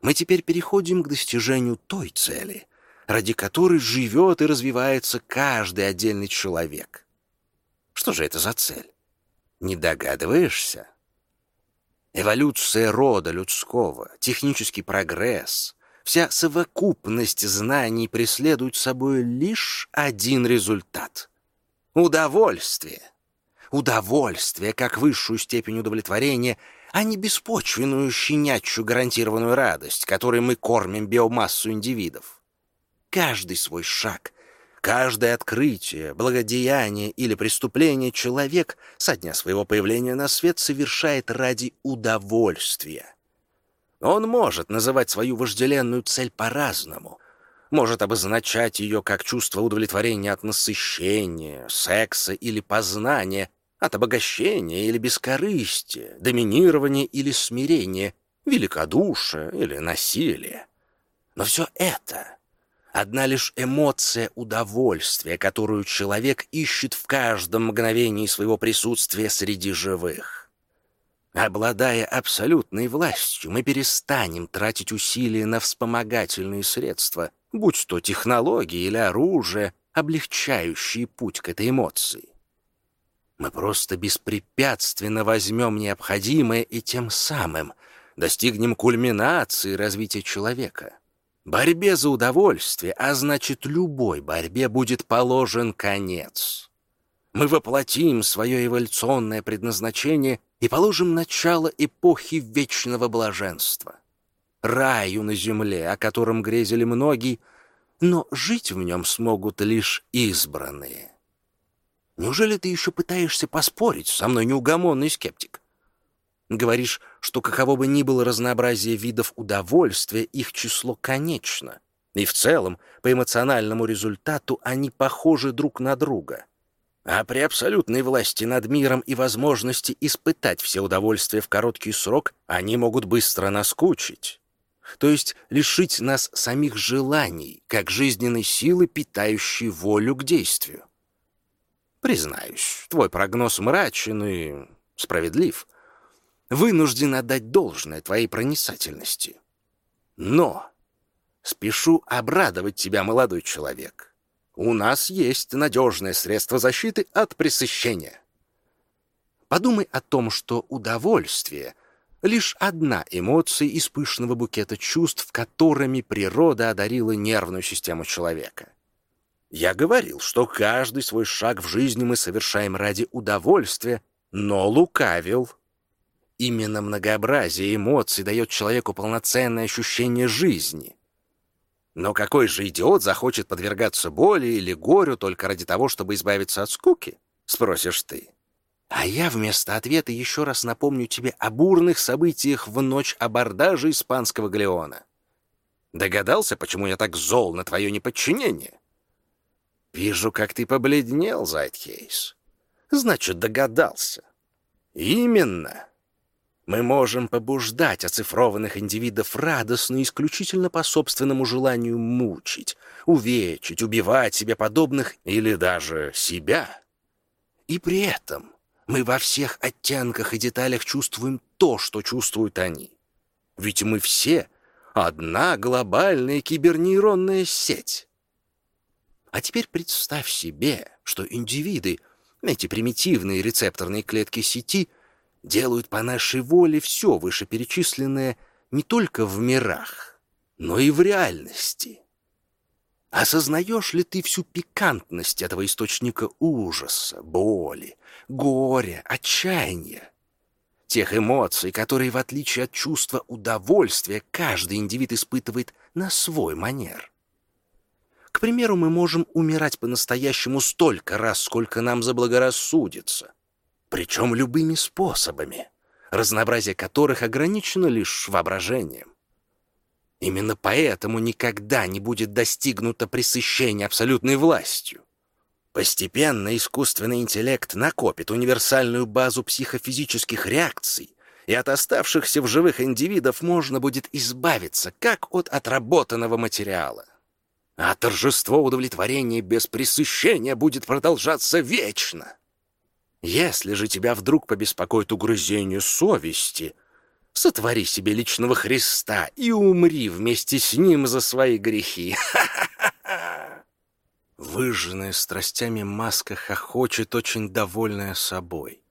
мы теперь переходим к достижению той цели, ради которой живет и развивается каждый отдельный человек. Что же это за цель? Не догадываешься? Эволюция рода людского, технический прогресс, вся совокупность знаний преследует собой лишь один результат — удовольствие. Удовольствие как высшую степень удовлетворения, а не беспочвенную щенячью гарантированную радость, которой мы кормим биомассу индивидов. Каждый свой шаг, каждое открытие, благодеяние или преступление человек со дня своего появления на свет совершает ради удовольствия. Он может называть свою вожделенную цель по-разному, может обозначать ее как чувство удовлетворения от насыщения, секса или познания, от обогащения или бескорыстия, доминирования или смирения, великодушия или насилия. Но все это — одна лишь эмоция удовольствия, которую человек ищет в каждом мгновении своего присутствия среди живых. Обладая абсолютной властью, мы перестанем тратить усилия на вспомогательные средства, будь то технологии или оружие, облегчающие путь к этой эмоции. Мы просто беспрепятственно возьмем необходимое и тем самым достигнем кульминации развития человека. Борьбе за удовольствие, а значит, любой борьбе будет положен конец. Мы воплотим свое эволюционное предназначение и положим начало эпохи вечного блаженства. Раю на земле, о котором грезили многие, но жить в нем смогут лишь избранные. Неужели ты еще пытаешься поспорить со мной, неугомонный скептик? Говоришь, что каково бы ни было разнообразие видов удовольствия, их число конечно. И в целом, по эмоциональному результату, они похожи друг на друга — а при абсолютной власти над миром и возможности испытать все удовольствия в короткий срок, они могут быстро наскучить. То есть лишить нас самих желаний, как жизненной силы, питающей волю к действию. Признаюсь, твой прогноз мрачен и справедлив. Вынужден отдать должное твоей проницательности. Но спешу обрадовать тебя, молодой человек. У нас есть надежное средство защиты от пресыщения. Подумай о том, что удовольствие — лишь одна эмоция из пышного букета чувств, которыми природа одарила нервную систему человека. Я говорил, что каждый свой шаг в жизни мы совершаем ради удовольствия, но лукавил. Именно многообразие эмоций дает человеку полноценное ощущение жизни — но какой же идиот захочет подвергаться боли или горю только ради того, чтобы избавиться от скуки? Спросишь ты. А я вместо ответа еще раз напомню тебе о бурных событиях в ночь абордажа испанского галеона. Догадался, почему я так зол на твое неподчинение? Вижу, как ты побледнел, Зайтхейс. Значит, догадался. Именно. Мы можем побуждать оцифрованных индивидов радостно исключительно по собственному желанию мучить, увечить, убивать себе подобных или даже себя. И при этом мы во всех оттенках и деталях чувствуем то, что чувствуют они. Ведь мы все одна глобальная кибернейронная сеть. А теперь представь себе, что индивиды, эти примитивные рецепторные клетки сети, делают по нашей воле все вышеперечисленное не только в мирах, но и в реальности. Осознаешь ли ты всю пикантность этого источника ужаса, боли, горя, отчаяния? Тех эмоций, которые, в отличие от чувства удовольствия, каждый индивид испытывает на свой манер. К примеру, мы можем умирать по-настоящему столько раз, сколько нам заблагорассудится причем любыми способами, разнообразие которых ограничено лишь воображением. Именно поэтому никогда не будет достигнуто пресыщение абсолютной властью. Постепенно искусственный интеллект накопит универсальную базу психофизических реакций и от оставшихся в живых индивидов можно будет избавиться, как от отработанного материала. А торжество удовлетворения без пресыщения будет продолжаться вечно. Если же тебя вдруг побеспокоит угрызение совести, сотвори себе личного Христа и умри вместе с ним за свои грехи. Выжженная страстями маска хохочет, очень довольная собой.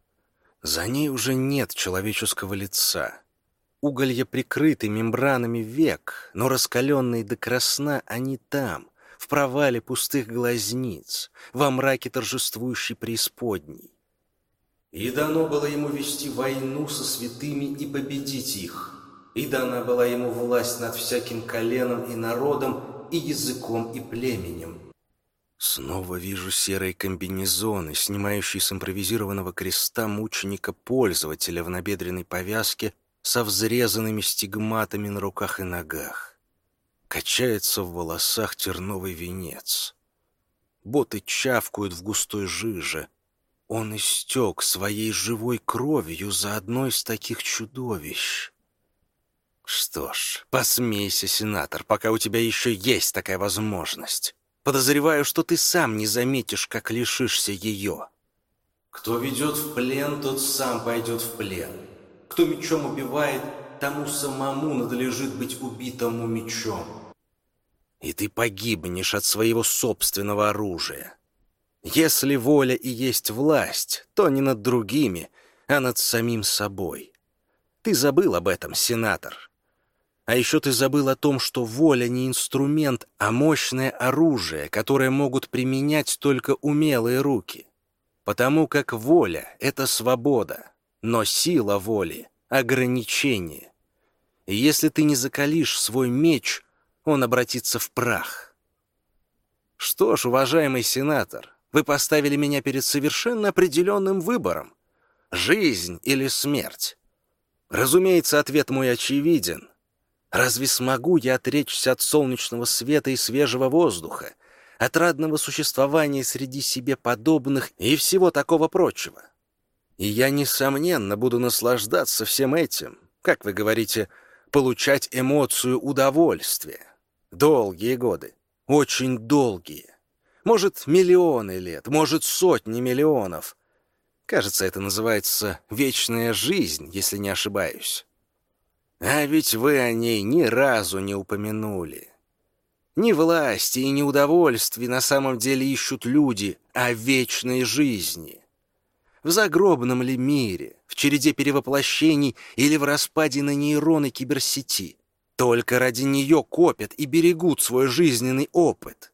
За ней уже нет человеческого лица. Уголья прикрыты мембранами век, но раскаленные до красна они там, в провале пустых глазниц, во мраке торжествующей преисподней. И дано было ему вести войну со святыми и победить их. И дана была ему власть над всяким коленом и народом, и языком, и племенем. Снова вижу серые комбинезоны, снимающие с импровизированного креста мученика-пользователя в набедренной повязке со взрезанными стигматами на руках и ногах. Качается в волосах терновый венец. Боты чавкают в густой жиже. Он истек своей живой кровью за одно из таких чудовищ. Что ж, посмейся, сенатор, пока у тебя еще есть такая возможность. Подозреваю, что ты сам не заметишь, как лишишься ее. Кто ведет в плен, тот сам пойдет в плен. Кто мечом убивает, тому самому надлежит быть убитому мечом. И ты погибнешь от своего собственного оружия. Если воля и есть власть, то не над другими, а над самим собой. Ты забыл об этом, сенатор. А еще ты забыл о том, что воля не инструмент, а мощное оружие, которое могут применять только умелые руки. Потому как воля — это свобода, но сила воли — ограничение. И если ты не закалишь свой меч, он обратится в прах. Что ж, уважаемый сенатор, вы поставили меня перед совершенно определенным выбором. Жизнь или смерть? Разумеется, ответ мой очевиден — Разве смогу я отречься от солнечного света и свежего воздуха, отрадного существования среди себе подобных и всего такого прочего? И я, несомненно, буду наслаждаться всем этим, как вы говорите, получать эмоцию удовольствия. Долгие годы, очень долгие. Может, миллионы лет, может, сотни миллионов. Кажется, это называется «вечная жизнь», если не ошибаюсь. А ведь вы о ней ни разу не упомянули. Ни власти и ни удовольствий на самом деле ищут люди, а вечной жизни. В загробном ли мире, в череде перевоплощений или в распаде на нейроны киберсети, только ради нее копят и берегут свой жизненный опыт.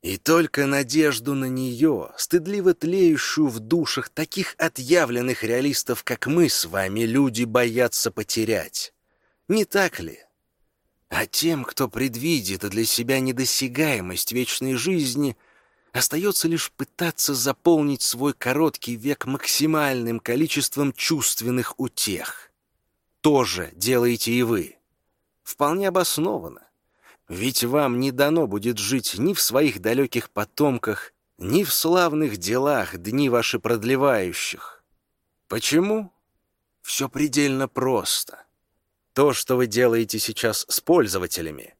И только надежду на нее, стыдливо тлеющую в душах таких отъявленных реалистов, как мы с вами, люди боятся потерять. Не так ли? А тем, кто предвидит для себя недосягаемость вечной жизни, остается лишь пытаться заполнить свой короткий век максимальным количеством чувственных утех. То же делаете и вы. Вполне обоснованно. Ведь вам не дано будет жить ни в своих далеких потомках, ни в славных делах дни ваши продлевающих. Почему? Все предельно просто. То, что вы делаете сейчас с пользователями,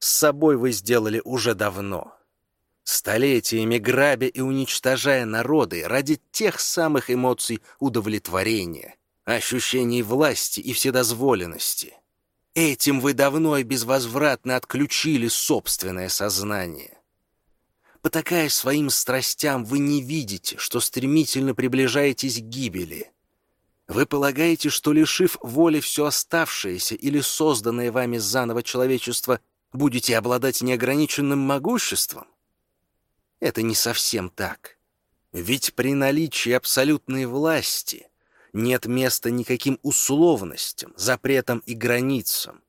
с собой вы сделали уже давно. Столетиями грабя и уничтожая народы ради тех самых эмоций удовлетворения, ощущений власти и вседозволенности. Этим вы давно и безвозвратно отключили собственное сознание. Потакая своим страстям, вы не видите, что стремительно приближаетесь к гибели — вы полагаете, что, лишив воли все оставшееся или созданное вами заново человечество, будете обладать неограниченным могуществом? Это не совсем так. Ведь при наличии абсолютной власти нет места никаким условностям, запретам и границам.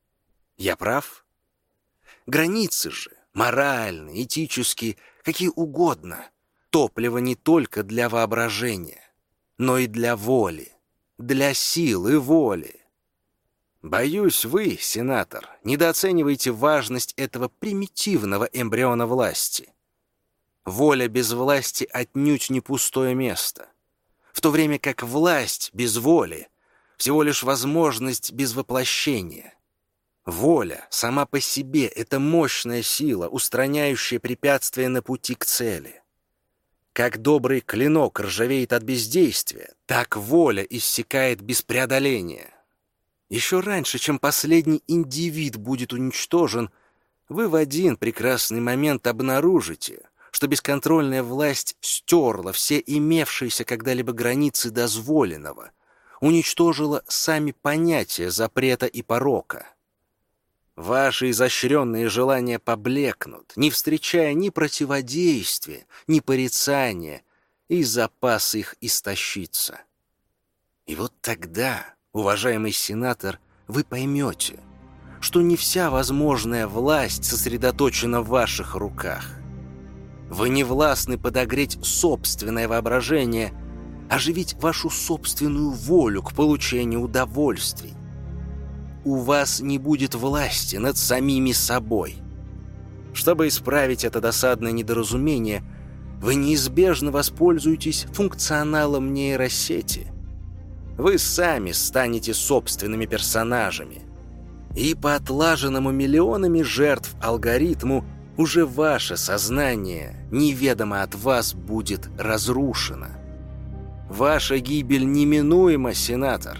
Я прав? Границы же, моральные, этические, какие угодно, топливо не только для воображения, но и для воли для силы воли. Боюсь, вы, сенатор, недооцениваете важность этого примитивного эмбриона власти. Воля без власти отнюдь не пустое место, в то время как власть без воли — всего лишь возможность без воплощения. Воля сама по себе — это мощная сила, устраняющая препятствия на пути к цели. Как добрый клинок ржавеет от бездействия, так воля иссякает без преодоления. Еще раньше, чем последний индивид будет уничтожен, вы в один прекрасный момент обнаружите, что бесконтрольная власть стерла все имевшиеся когда-либо границы дозволенного, уничтожила сами понятия запрета и порока. Ваши изощренные желания поблекнут, не встречая ни противодействия, ни порицания, и запас их истощится. И вот тогда, уважаемый сенатор, вы поймете, что не вся возможная власть сосредоточена в ваших руках. Вы не властны подогреть собственное воображение, оживить вашу собственную волю к получению удовольствий у вас не будет власти над самими собой. Чтобы исправить это досадное недоразумение, вы неизбежно воспользуетесь функционалом нейросети. Вы сами станете собственными персонажами. И по отлаженному миллионами жертв алгоритму уже ваше сознание, неведомо от вас, будет разрушено. Ваша гибель неминуема, сенатор.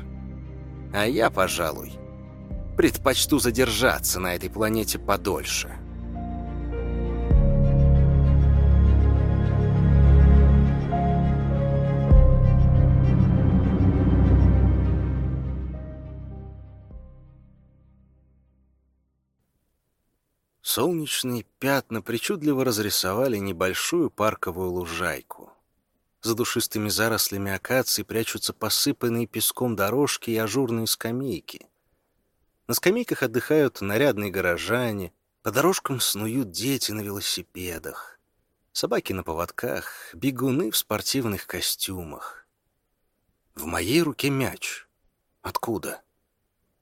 А я, пожалуй, предпочту задержаться на этой планете подольше. Солнечные пятна причудливо разрисовали небольшую парковую лужайку. За душистыми зарослями акации прячутся посыпанные песком дорожки и ажурные скамейки. На скамейках отдыхают нарядные горожане, по дорожкам снуют дети на велосипедах, собаки на поводках, бегуны в спортивных костюмах. В моей руке мяч. Откуда?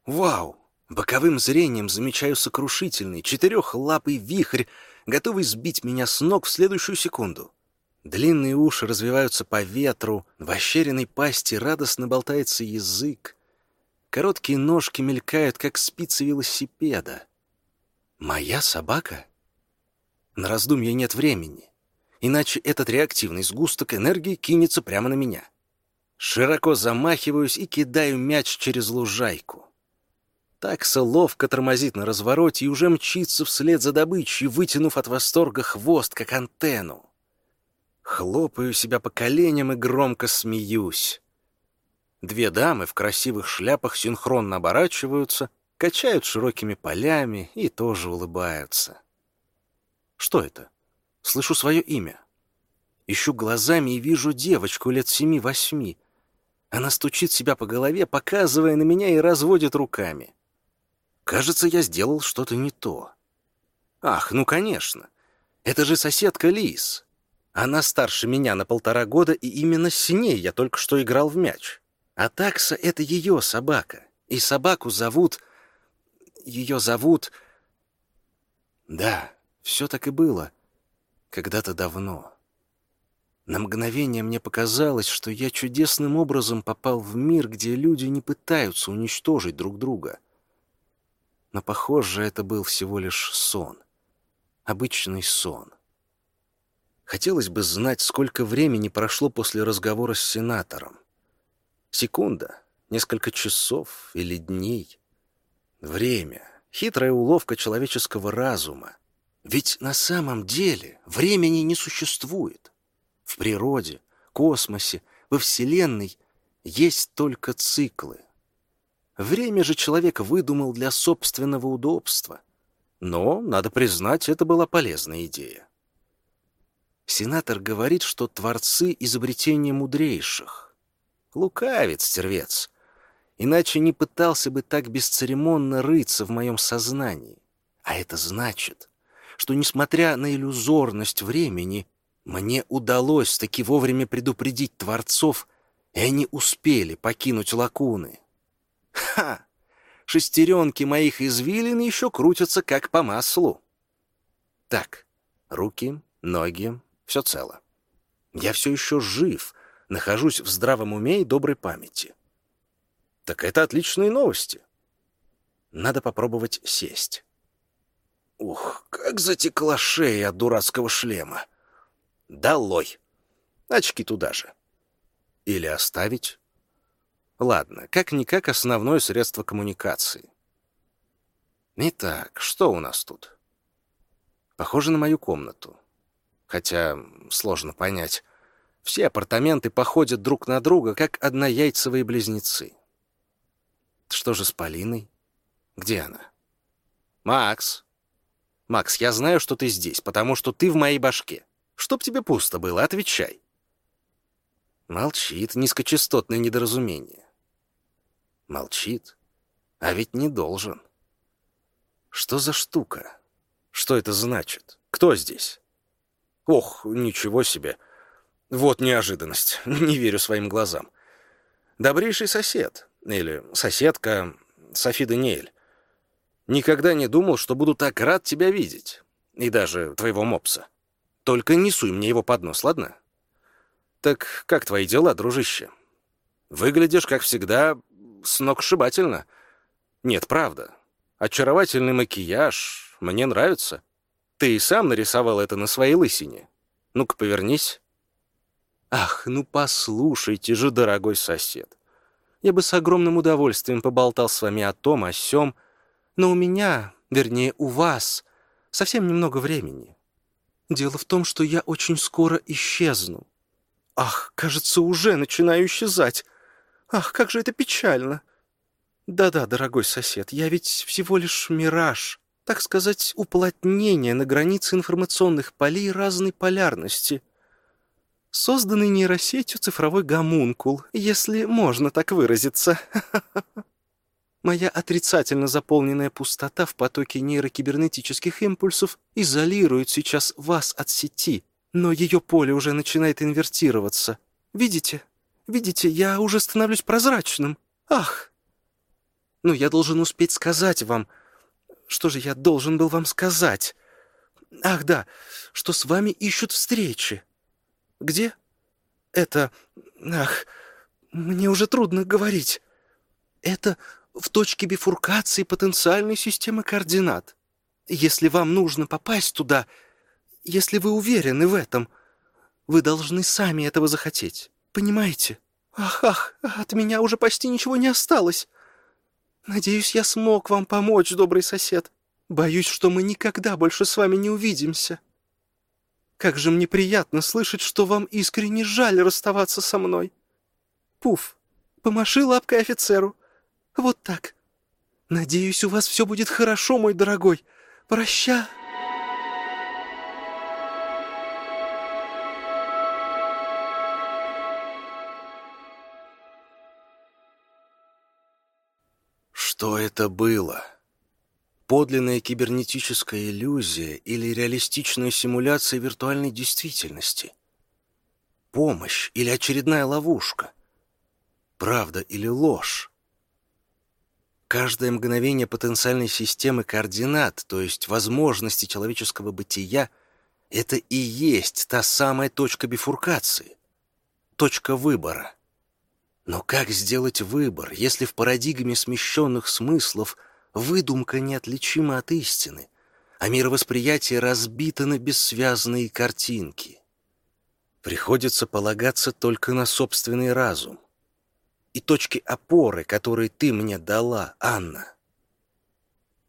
Вау! Боковым зрением замечаю сокрушительный четырехлапый вихрь, готовый сбить меня с ног в следующую секунду. Длинные уши развиваются по ветру, в ощеренной пасти радостно болтается язык. Короткие ножки мелькают, как спицы велосипеда. Моя собака? На раздумье нет времени, иначе этот реактивный сгусток энергии кинется прямо на меня. Широко замахиваюсь и кидаю мяч через лужайку. Такса ловко тормозит на развороте и уже мчится вслед за добычей, вытянув от восторга хвост, как антенну. Хлопаю себя по коленям и громко смеюсь. Две дамы в красивых шляпах синхронно оборачиваются, качают широкими полями и тоже улыбаются. Что это? Слышу свое имя. Ищу глазами и вижу девочку лет семи-восьми. Она стучит себя по голове, показывая на меня и разводит руками. Кажется, я сделал что-то не то. Ах, ну конечно. Это же соседка Лис. Она старше меня на полтора года, и именно с ней я только что играл в мяч. А такса — это ее собака. И собаку зовут... Ее зовут... Да, все так и было. Когда-то давно. На мгновение мне показалось, что я чудесным образом попал в мир, где люди не пытаются уничтожить друг друга. Но, похоже, это был всего лишь сон. Обычный сон. Хотелось бы знать, сколько времени прошло после разговора с сенатором. Секунда, несколько часов или дней. Время — хитрая уловка человеческого разума. Ведь на самом деле времени не существует. В природе, космосе, во Вселенной есть только циклы. Время же человек выдумал для собственного удобства. Но, надо признать, это была полезная идея. Сенатор говорит, что творцы — изобретения мудрейших — Лукавец, стервец. Иначе не пытался бы так бесцеремонно рыться в моем сознании. А это значит, что, несмотря на иллюзорность времени, мне удалось таки вовремя предупредить Творцов, и они успели покинуть лакуны. Ха! Шестеренки моих извилин еще крутятся как по маслу. Так, руки, ноги, все цело. Я все еще жив — нахожусь в здравом уме и доброй памяти. Так это отличные новости. Надо попробовать сесть. Ух, как затекла шея от дурацкого шлема. Долой. Очки туда же. Или оставить? Ладно, как-никак основное средство коммуникации. Итак, что у нас тут? Похоже на мою комнату. Хотя сложно понять. Все апартаменты походят друг на друга, как однояйцевые близнецы. Что же с Полиной? Где она? Макс! Макс, я знаю, что ты здесь, потому что ты в моей башке. Чтоб тебе пусто было, отвечай. Молчит низкочастотное недоразумение. Молчит, а ведь не должен. Что за штука? Что это значит? Кто здесь? Ох, ничего себе. Вот неожиданность. Не верю своим глазам. Добрейший сосед. Или соседка Софи Даниэль. Никогда не думал, что буду так рад тебя видеть. И даже твоего мопса. Только не суй мне его под нос, ладно? Так как твои дела, дружище? Выглядишь, как всегда, сногсшибательно. Нет, правда. Очаровательный макияж мне нравится. Ты и сам нарисовал это на своей лысине. Ну-ка, повернись. Ах, ну послушайте же, дорогой сосед. Я бы с огромным удовольствием поболтал с вами о том, о сём, но у меня, вернее, у вас, совсем немного времени. Дело в том, что я очень скоро исчезну. Ах, кажется, уже начинаю исчезать. Ах, как же это печально. Да-да, дорогой сосед, я ведь всего лишь мираж так сказать, уплотнение на границе информационных полей разной полярности. Созданный нейросетью цифровой гомункул, если можно так выразиться. Моя отрицательно заполненная пустота в потоке нейрокибернетических импульсов изолирует сейчас вас от сети, но ее поле уже начинает инвертироваться. Видите? Видите, я уже становлюсь прозрачным. Ах! Но я должен успеть сказать вам — что же я должен был вам сказать? Ах, да, что с вами ищут встречи. Где? Это... Ах, мне уже трудно говорить. Это в точке бифуркации потенциальной системы координат. Если вам нужно попасть туда, если вы уверены в этом, вы должны сами этого захотеть. Понимаете? Ах, ах, от меня уже почти ничего не осталось. Надеюсь, я смог вам помочь, добрый сосед. Боюсь, что мы никогда больше с вами не увидимся. Как же мне приятно слышать, что вам искренне жаль расставаться со мной. Пуф, помаши лапкой офицеру. Вот так. Надеюсь, у вас все будет хорошо, мой дорогой. Прощай. Что это было? Подлинная кибернетическая иллюзия или реалистичная симуляция виртуальной действительности? Помощь или очередная ловушка? Правда или ложь? Каждое мгновение потенциальной системы координат, то есть возможности человеческого бытия, это и есть та самая точка бифуркации, точка выбора — но как сделать выбор, если в парадигме смещенных смыслов выдумка неотличима от истины, а мировосприятие разбито на бессвязные картинки? Приходится полагаться только на собственный разум. И точки опоры, которые ты мне дала, Анна.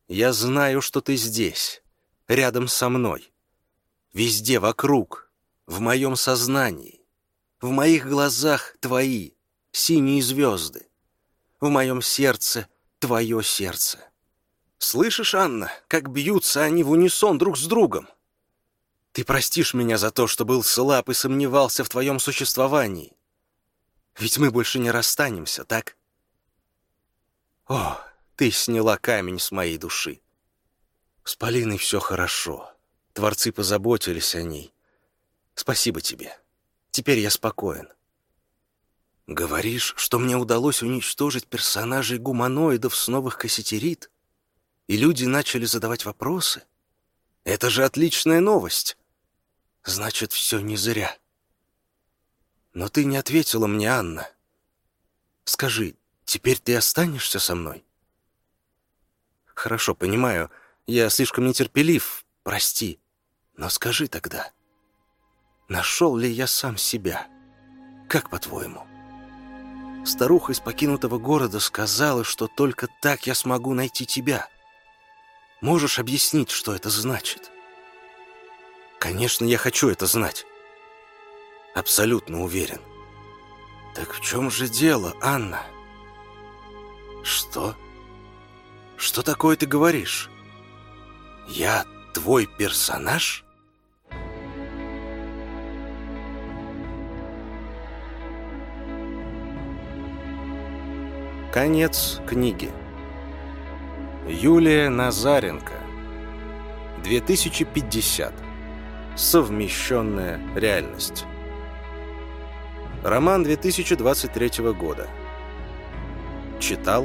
Я знаю, что ты здесь, рядом со мной, везде вокруг, в моем сознании, в моих глазах твои — синие звезды. В моем сердце твое сердце. Слышишь, Анна, как бьются они в унисон друг с другом? Ты простишь меня за то, что был слаб и сомневался в твоем существовании. Ведь мы больше не расстанемся, так? О, ты сняла камень с моей души. С Полиной все хорошо. Творцы позаботились о ней. Спасибо тебе. Теперь я спокоен. Говоришь, что мне удалось уничтожить персонажей гуманоидов с новых кассетерит? И люди начали задавать вопросы? Это же отличная новость. Значит, все не зря. Но ты не ответила мне, Анна. Скажи, Теперь ты останешься со мной? Хорошо, понимаю, я слишком нетерпелив, прости. Но скажи тогда, нашел ли я сам себя? Как по-твоему? Старуха из покинутого города сказала, что только так я смогу найти тебя. Можешь объяснить, что это значит? Конечно, я хочу это знать. Абсолютно уверен. Так в чем же дело, Анна? Что? Что такое ты говоришь? Я твой персонаж? Конец книги. Юлия Назаренко. 2050. Совмещенная реальность. Роман 2023 года. Читал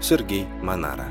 Сергей Монара.